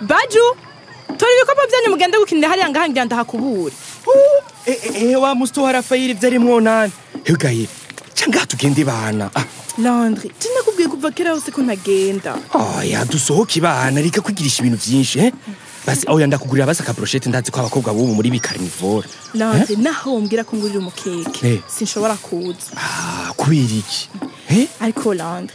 baju tora ibikopo byanyu mugende gukinira hariya ngaha ngira ndahakubure ehe wa mustoha rafayeli ibyo arimwo nani hegaye cyangwa tugende ibana ah. landri tinakubwiye kuva kera hose ko ntagenda oya dusohoke ibana reka kugirisha ibintu byinshi basi aho yanda kugurira basi akaburoshete ndazi ko abakobwa b'ubu muri bikarnivore nanze eh? naho wambwira ko ngurira umukeke eh. sinshobora kuza ah, kubera iki eh? ariko oranje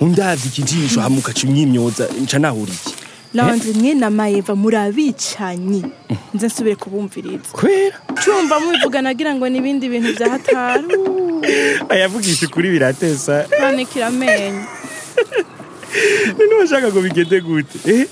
undazi ikijisho hamuka cimyimyoza nca nahuriye Lawanje eh? mwe na Maeva murabicanye nze nsubire kubumviriza Kwera cyumva mwivugana agira ngo nibindi bintu bya hataru Ayavugisha kuri biratesa None kiramenye None washaka ngo bigende gute eh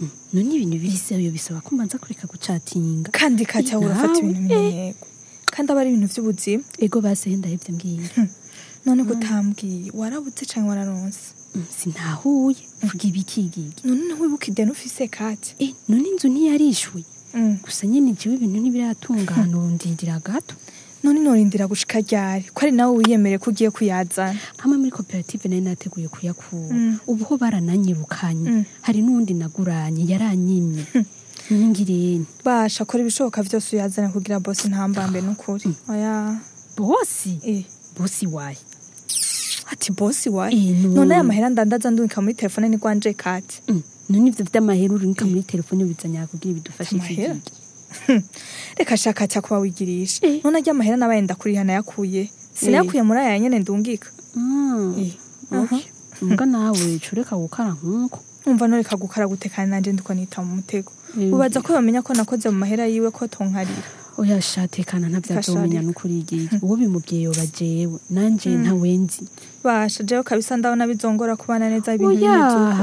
mm. none ibintu biri seri bisaba ko mbanza kureka gucatinga kandi kajya urafata ibintu binyego kandi aba ari ibintu by'ubuzima ego base ndahebye mbwiye hm. none kutambwiye warabutse cyangwa wararonse mm, sinahuye hm. vuga ibikigigi none nawe bukide n'ufise kati eh, none inzu ntiyarishwe hm. gusa nyene jewe ibintu ntibiratungana urundindira gato none norindira gushika ryari ko ari nawe wiyemereye ko ugiye kuyazana hamwe muri koperative nari nateguye kuyakura mm. ubu ho barananyirukanye mm. hari n’undi naguranye yaranyimye mm. nyingirene basha kora ibishoboka byose uyazane kugira bose ntambambe n'ukuri oya bosi eh. bosi waye ati bosi waye eh, none aya mahera ndandaza ndungika muri telefone ni rwanje kati none ivyo vy'amahera urungika eh. muri telefone bizanya kugira bidufashe iki reka shaka cya kuba wigirisha eh. none arya amahera n'abaye ndakuriha nayakuye sinayakuye muri eh. aya nyene ndungika mm. eh. mbwa nawe cureka gukara nk'uko umva noreka gukara gutekana nanje ndikonita mu mutego ubaza ko bamenya ko nakoze mu mahera yiwe ko tonkarira oya shatekana ntavyazomenya nukuri igiye hmm. uwo bimubwiye yoba jewe nanje hmm. nta wenzi basha jewe kabisa ndabona bizongora kubana neza ibintu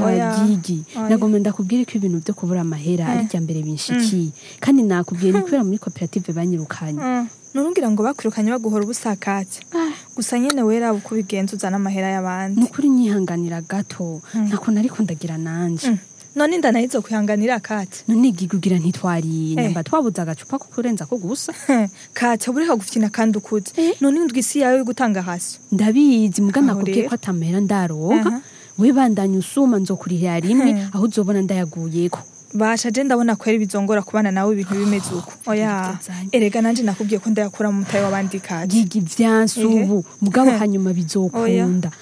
oya gigi nagomba ndakubwira ko ibintu byo kubura amahera hmm. ari rya mbere binshikiye kandi nakubwiye ni kubera muri koperative banyirukanye nurungira ngo bakwirukanye baguhora ubusakatse ah. gusa nyene wera uko bigenza uzana amahera y'abandi nukuri nyihanganira gato nako nari ndagira nanjye. none ndana yizo kwihanganira kate none gigugira ntitwari eh. nyamba twabuze agacupa kukurenza ko gusa eh, kate bureka gufyina kandi ukuze eh. none ndwisi yawe gutanga hasi ndabizi mugana kubwiye ko atamera ndaronka we usuma nzo kurihira rimwe aho uzobona ndayaguyeko basha je ndabona kweri bizongora kubana nawe ibintu bimeze uko oya erega nanjye nakubwiye ko ndayakura mu mutaye wabandi kaje giga ivyansi ubu mugabo hanyuma bizokunda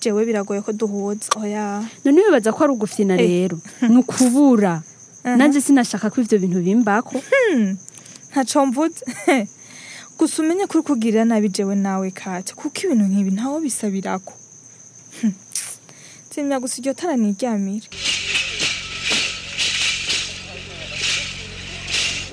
jewe biragoye ko duhuza oya none bibaza ko ari ugufyina eh. rero ni ukubura nanje sinashaka ko ibyo bintu bimbako hmm. ntaco mvuze gusa umenye kuri kugirira nabi jewe nawe kate kuko ibintu nk'ibi ntawo bisabirako Simyagusa iryo tara niryamire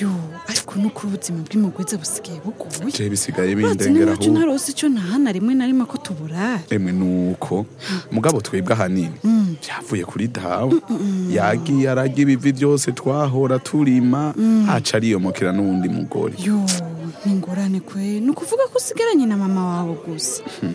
yo ariko nuko ubuzima bw'imugwiza busigaye bugoye je bisigaye bindengera ahubwo ntarose icyo nahana rimwe na rimwe ko tuburaye emwe nuko mugabo twebwe ahanini mm. byavuye kuri dawe mm, mm, yagiye aragira ibivi byose twahora turima aca ariyomokera n'uwundi mugore yo ni ingorane kwe ni ukuvuga ko usigaranye na mama wawe gusa hmm.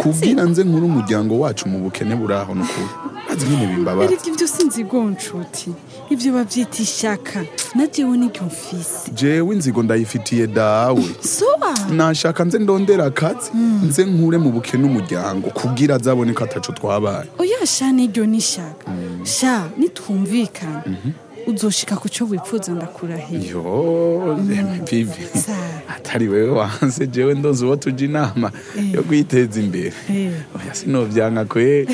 kubwira nze nkuru umuryango wacu mu bukene buraho n'ukuri maze nyine bimbabaza inzigo nshuti ibyo babyita ishyaka na jewe n'ibyo mfise jewe inzigo ndayifitiye dawe soba nashaka nze ndondera akazi hmm. nze nkure mu bukene umuryango kubwira azaboneka ataco twabaye oya sha n'iryo n'ishaka hmm. sha nitwumvikana mhm. uzoshika ku cyo wipfuza ndakurahiye yo bibi hmm. atari wewe wanze jewe ndonze uwo tuja inama eh. yo kwiteza imbere eh. oya sinovyanka kweri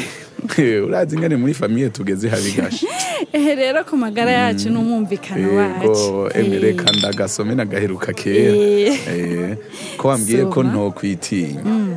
urazingane eh, muri famiye tugeze habigashe ehe rero ku magara yacu mm. n'umwumvikano wacu eh, eh. reka ndagasome nagaheruka kera ko wambwiye ko ntokwitinya mm.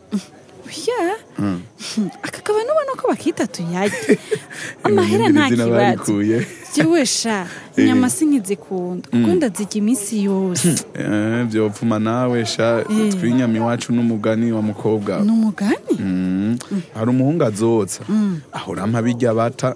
ya aka kaba nubona ko bakita tuyage amahera nta kibazo jewe sha inyama eh. sinkizikunda mm. kuko ndazirya iminsi yose byopfuma nawe sha twinyama iwacu n'umugani wa mukobwa n'umugani mm. mm. hari umuhungu azotsa ahora mpa birya bata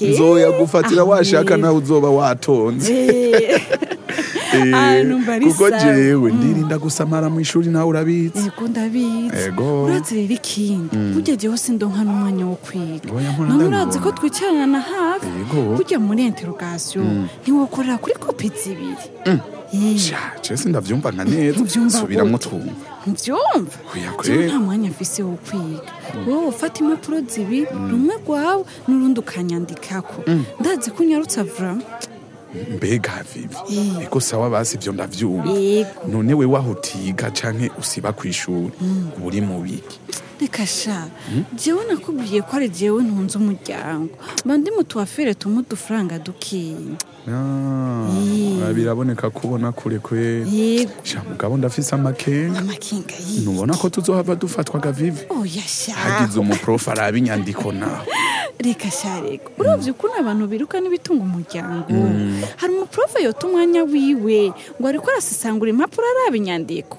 nzoya gufatira washaka nawe uzoba watonze eh. Ah, kuko jewe mm. ndirinda gusamara mu ishuri nawe urabitse yego ndabitse urazi rero ikindi mm. burya jyewe sindonka n'umwanya wo kwiga none urazi ko twicarana hafi burya muri interogasiyo ntiwokorera kuri kopi zibiri nshya mm. eh. ndabyumva nka neza subiramo twumva ntibyumva nta mwanya mvise wo kwiga wowe mm. oh, ufata impapuro zibiri mm. rumwe rwawe n'urundi ukanyandikako ndazi ko unyarutse avura mbega vivi eko eh. sawa basi ibyo ndabyumva none we waho utiga canke usiba ku ishuri uri mu biki reka sha jewe nakubwiye ko ari jewe ntunze umuryango mba ndi mu tuwafere tumwe udufaranga dukinya Ah, biraboneka kubona kure kure mugabo ndafise amakenga ntubona ko tuzohava dufatwa gavive oh, hagize umuprofu araba inyandiko nawe reka shareka urabye mm. ukuntu abantu biruka n'ibitunga umuryango mm. hari umuprofu yota umwanya wiwe ngo ariko arasesangura impapuro araba inyandiko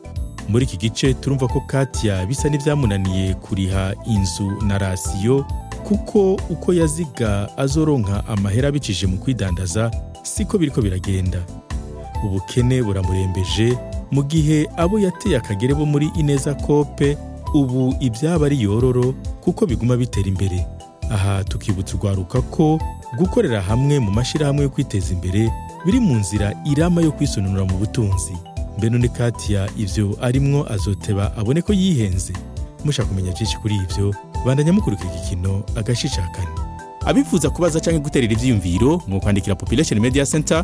muri iki gice turumva ko katya bisa n'ibyamunaniye kuriha inzu na rasiyo kuko uko yaziga azoronka amahera abicije mu kwidandaza siko ko biragenda ubukene buramurembeje mu gihe abo yateye akagere bo muri ineza kope ubu ibyaba ari yororo kuko biguma bitera imbere aha tukibutsa urwaruka ko gukorera hamwe mu mashyirahamwe yo kwiteza imbere biri mu nzira irama yo kwisonura mu butunzi mbe none katiya ibyo arimwo azoteba abone ko yihenze mushaka kumenya byinshi kuri ibyo bandanya mukurikira igikino agashishakane abifuza kubaza cyangwa guterera ibyiyumviro mu kwandikira population media center